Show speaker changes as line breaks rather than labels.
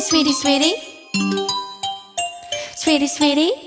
sweetie sweetie sweetie. Sweetie